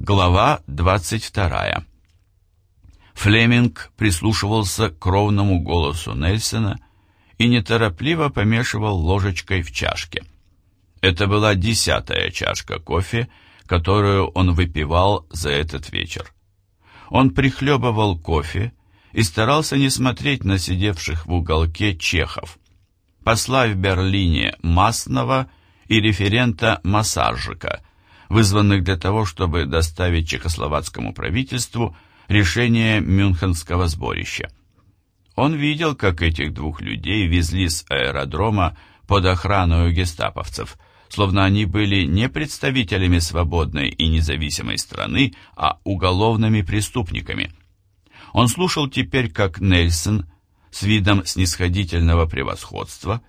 Глава 22. Флеминг прислушивался к ровному голосу Нельсона и неторопливо помешивал ложечкой в чашке. Это была десятая чашка кофе, которую он выпивал за этот вечер. Он прихлебывал кофе и старался не смотреть на сидевших в уголке чехов. Посла в Берлине Масного и референта Массажика, вызванных для того, чтобы доставить чехословацкому правительству решение Мюнхенского сборища. Он видел, как этих двух людей везли с аэродрома под охраной гестаповцев, словно они были не представителями свободной и независимой страны, а уголовными преступниками. Он слушал теперь, как Нельсон с видом снисходительного превосходства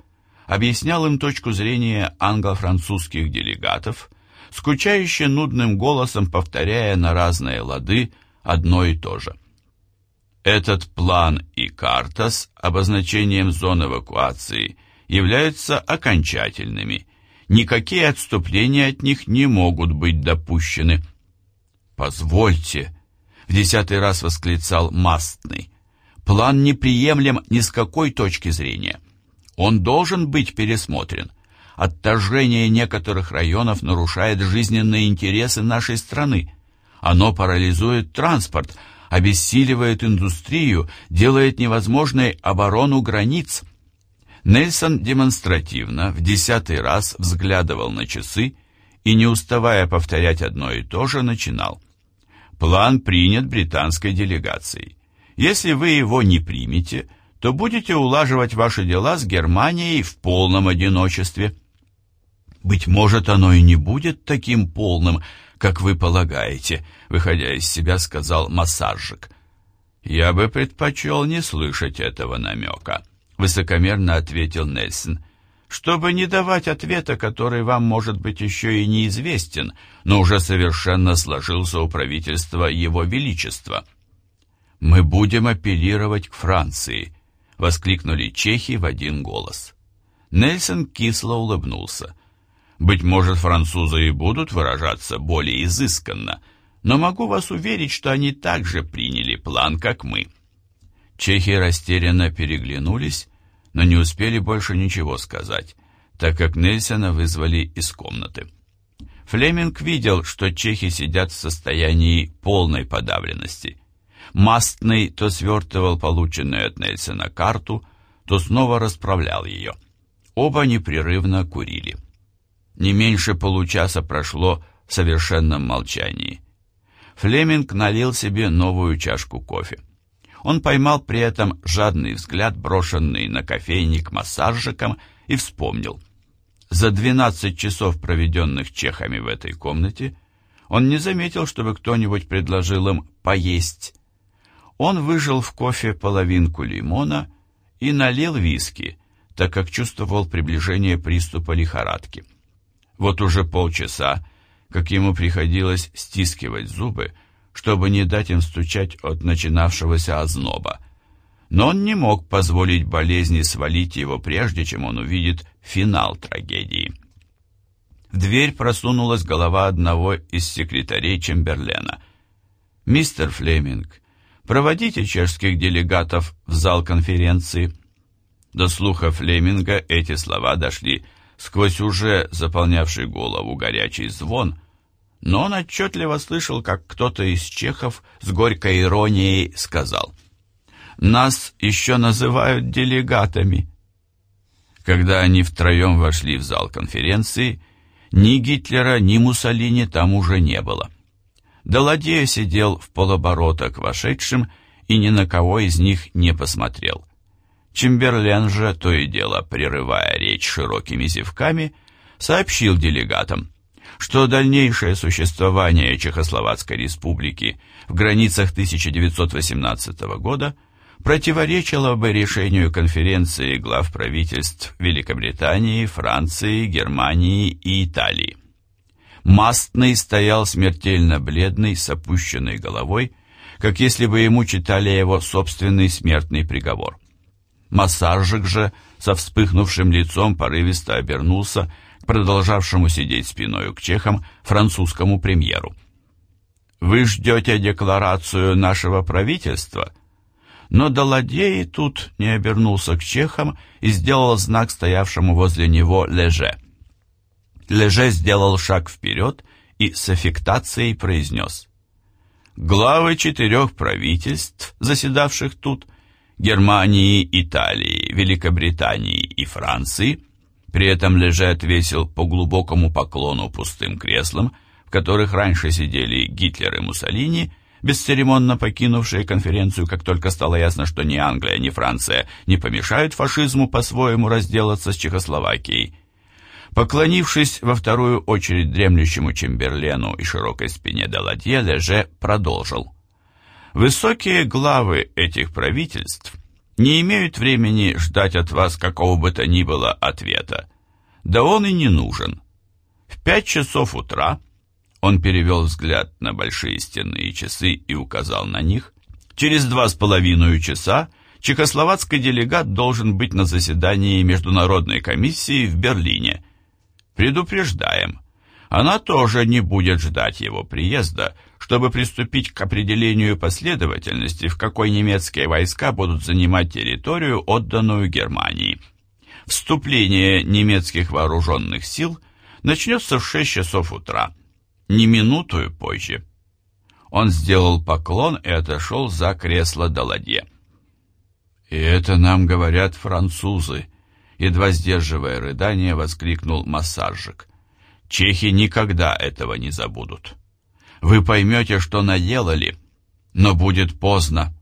объяснял им точку зрения англо-французских делегатов, скучающе нудным голосом повторяя на разные лады одно и то же. Этот план и карта с обозначением зон эвакуации являются окончательными. Никакие отступления от них не могут быть допущены. «Позвольте», — в десятый раз восклицал Мастный, «план неприемлем ни с какой точки зрения. Он должен быть пересмотрен. Отторжение некоторых районов нарушает жизненные интересы нашей страны. Оно парализует транспорт, обессиливает индустрию, делает невозможной оборону границ. Нельсон демонстративно в десятый раз взглядывал на часы и, не уставая повторять одно и то же, начинал. План принят британской делегацией. Если вы его не примете, то будете улаживать ваши дела с Германией в полном одиночестве. Быть может, оно и не будет таким полным, как вы полагаете», — выходя из себя, сказал массажик. «Я бы предпочел не слышать этого намека», — высокомерно ответил Нельсон. «Чтобы не давать ответа, который вам, может быть, еще и неизвестен, но уже совершенно сложился у правительства Его Величества». «Мы будем апеллировать к Франции», — воскликнули чехи в один голос. Нельсон кисло улыбнулся. Быть может, французы и будут выражаться более изысканно, но могу вас уверить, что они также приняли план, как мы. Чехи растерянно переглянулись, но не успели больше ничего сказать, так как Нельсона вызвали из комнаты. Флеминг видел, что чехи сидят в состоянии полной подавленности. Мастный то свертывал полученную от Нельсона карту, то снова расправлял ее. Оба непрерывно курили. Не меньше получаса прошло в совершенном молчании. Флеминг налил себе новую чашку кофе. Он поймал при этом жадный взгляд, брошенный на кофейник массажиком, и вспомнил. За 12 часов, проведенных чехами в этой комнате, он не заметил, чтобы кто-нибудь предложил им поесть. Он выжил в кофе половинку лимона и налил виски, так как чувствовал приближение приступа лихорадки. Вот уже полчаса, как ему приходилось стискивать зубы, чтобы не дать им стучать от начинавшегося озноба. Но он не мог позволить болезни свалить его прежде, чем он увидит финал трагедии. В дверь просунулась голова одного из секретарей Чемберлена. «Мистер Флеминг, проводите чешских делегатов в зал конференции». До слуха Флеминга эти слова дошли сквозь уже заполнявший голову горячий звон, но он отчетливо слышал, как кто-то из чехов с горькой иронией сказал «Нас еще называют делегатами». Когда они втроем вошли в зал конференции, ни Гитлера, ни Муссолини там уже не было. Даладея сидел в полоборота к вошедшим и ни на кого из них не посмотрел. Чемберлен же, то и дело прерывая речь широкими зевками, сообщил делегатам, что дальнейшее существование Чехословацкой республики в границах 1918 года противоречило бы решению конференции глав правительств Великобритании, Франции, Германии и Италии. Мастный стоял смертельно бледный, с опущенной головой, как если бы ему читали его собственный смертный приговор. Массажик же со вспыхнувшим лицом порывисто обернулся к продолжавшему сидеть спиною к чехам французскому премьеру. Вы ждете декларацию нашего правительства? Но Даладей тут не обернулся к чехам и сделал знак стоявшему возле него Леже. Леже сделал шаг вперед и с аффектацией произнес. Главы четырех правительств, заседавших тут, Германии, Италии, Великобритании и Франции, при этом Леже отвесил по глубокому поклону пустым креслам, в которых раньше сидели Гитлер и Муссолини, бесцеремонно покинувшие конференцию, как только стало ясно, что ни Англия, ни Франция не помешают фашизму по-своему разделаться с Чехословакией. Поклонившись во вторую очередь дремлющему Чемберлену и широкой спине Даладье, Леже продолжил. «Высокие главы этих правительств не имеют времени ждать от вас какого бы то ни было ответа. Да он и не нужен. В пять часов утра он перевел взгляд на большие стенные часы и указал на них. Через два с половиной часа чехословацкий делегат должен быть на заседании Международной комиссии в Берлине. Предупреждаем, она тоже не будет ждать его приезда, чтобы приступить к определению последовательности, в какой немецкие войска будут занимать территорию, отданную Германии. Вступление немецких вооруженных сил начнется в 6 часов утра – не минутую позже. Он сделал поклон и отошел за кресло Даладье. «И это нам говорят французы», — едва сдерживая рыдание, воскликнул массажик. «Чехи никогда этого не забудут. Вы поймете, что наделали, но будет поздно».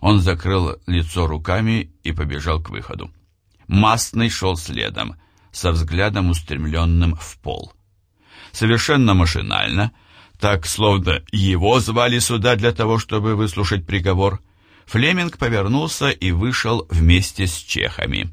Он закрыл лицо руками и побежал к выходу. Мастный шел следом, со взглядом устремленным в пол совершенно машинально, так словно его звали сюда для того, чтобы выслушать приговор, Флеминг повернулся и вышел вместе с чехами.